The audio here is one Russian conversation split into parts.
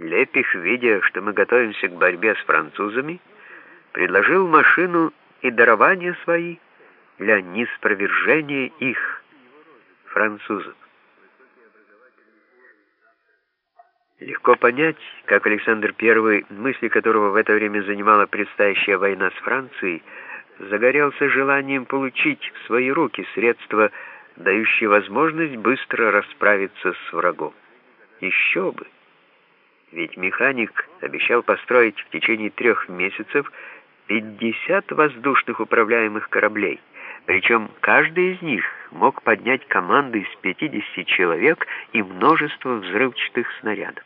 Лепих, видя, что мы готовимся к борьбе с французами, предложил машину и дарования свои для неспровержения их, французов. Легко понять, как Александр I, мысли которого в это время занимала предстоящая война с Францией, загорелся желанием получить в свои руки средства, дающие возможность быстро расправиться с врагом. Еще бы! Ведь механик обещал построить в течение трех месяцев 50 воздушных управляемых кораблей, причем каждый из них мог поднять команды из 50 человек и множество взрывчатых снарядов.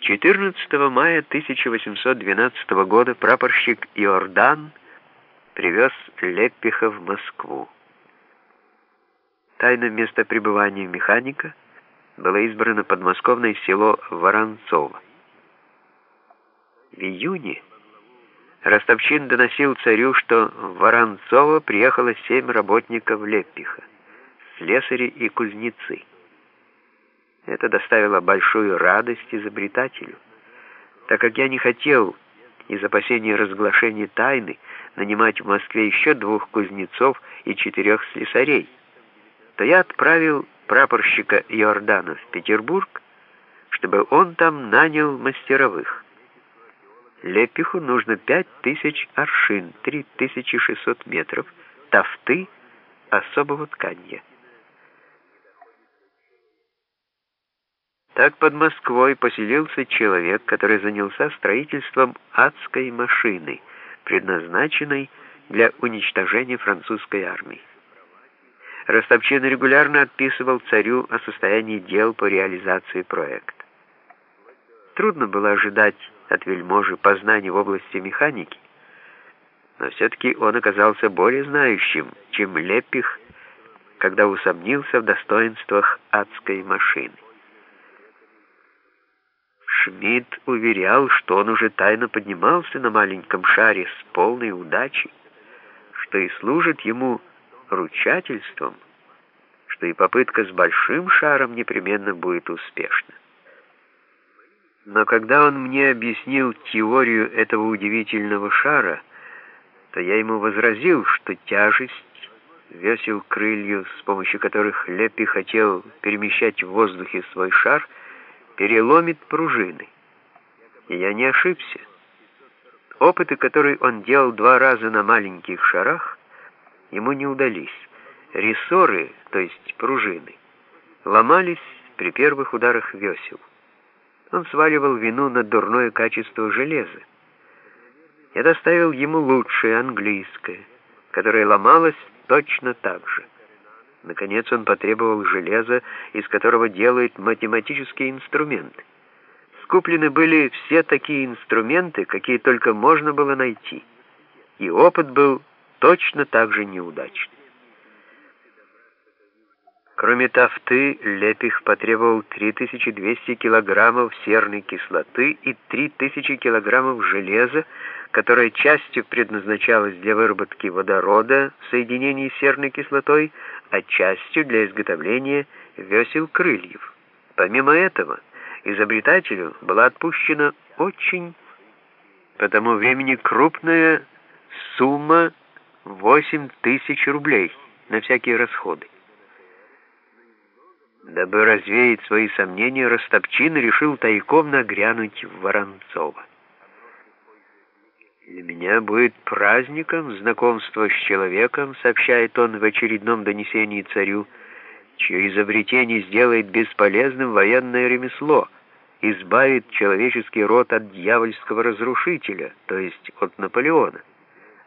14 мая 1812 года прапорщик Иордан привез Леппиха в Москву. Тайное место пребывания механика было избрано подмосковное село Воронцово. В июне Ростовчин доносил царю, что в Воронцово приехало семь работников Леппиха, слесари и кузнецы. Это доставило большую радость изобретателю, так как я не хотел из опасения разглашения тайны нанимать в Москве еще двух кузнецов и четырех слесарей, то я отправил прапорщика Иордана в Петербург, чтобы он там нанял мастеровых. Лепиху нужно пять тысяч аршин, три тысячи шестьсот метров, тафты особого тканья. Так под Москвой поселился человек, который занялся строительством адской машины, предназначенной для уничтожения французской армии. Ростовчин регулярно отписывал царю о состоянии дел по реализации проекта. Трудно было ожидать от вельможи познаний в области механики, но все-таки он оказался более знающим, чем Лепих, когда усомнился в достоинствах адской машины. Шмидт уверял, что он уже тайно поднимался на маленьком шаре с полной удачей, что и служит ему ручательством, что и попытка с большим шаром непременно будет успешна. Но когда он мне объяснил теорию этого удивительного шара, то я ему возразил, что тяжесть весел крылью, с помощью которых Лепи хотел перемещать в воздухе свой шар, переломит пружины. И я не ошибся. Опыты, которые он делал два раза на маленьких шарах, ему не удались. Рессоры, то есть пружины, ломались при первых ударах весел. Он сваливал вину на дурное качество железа. Я доставил ему лучшее английское, которое ломалось точно так же. Наконец он потребовал железа, из которого делают математические инструменты. Скуплены были все такие инструменты, какие только можно было найти. И опыт был точно так же неудачный. Кроме тафты, Лепих потребовал 3200 килограммов серной кислоты и 3000 килограммов железа, которое частью предназначалось для выработки водорода в соединении с серной кислотой, а частью для изготовления весел крыльев. Помимо этого, изобретателю была отпущена очень по тому времени крупная сумма 8 тысяч рублей на всякие расходы. Дабы развеять свои сомнения, Ростопчин решил тайком нагрянуть в Воронцово. «Для меня будет праздником знакомство с человеком», сообщает он в очередном донесении царю, чье изобретение сделает бесполезным военное ремесло, избавит человеческий род от дьявольского разрушителя, то есть от Наполеона,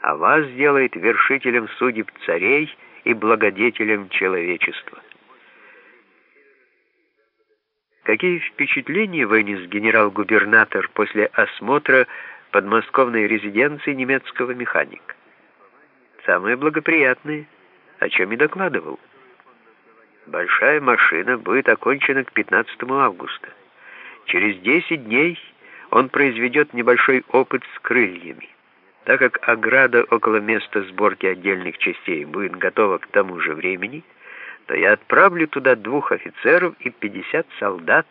а вас сделает вершителем судеб царей и благодетелем человечества. Какие впечатления вынес генерал-губернатор после осмотра подмосковной резиденции немецкого механика? Самые благоприятные, о чем и докладывал. Большая машина будет окончена к 15 августа. Через 10 дней он произведет небольшой опыт с крыльями. Так как ограда около места сборки отдельных частей будет готова к тому же времени, то я отправлю туда двух офицеров и 50 солдат,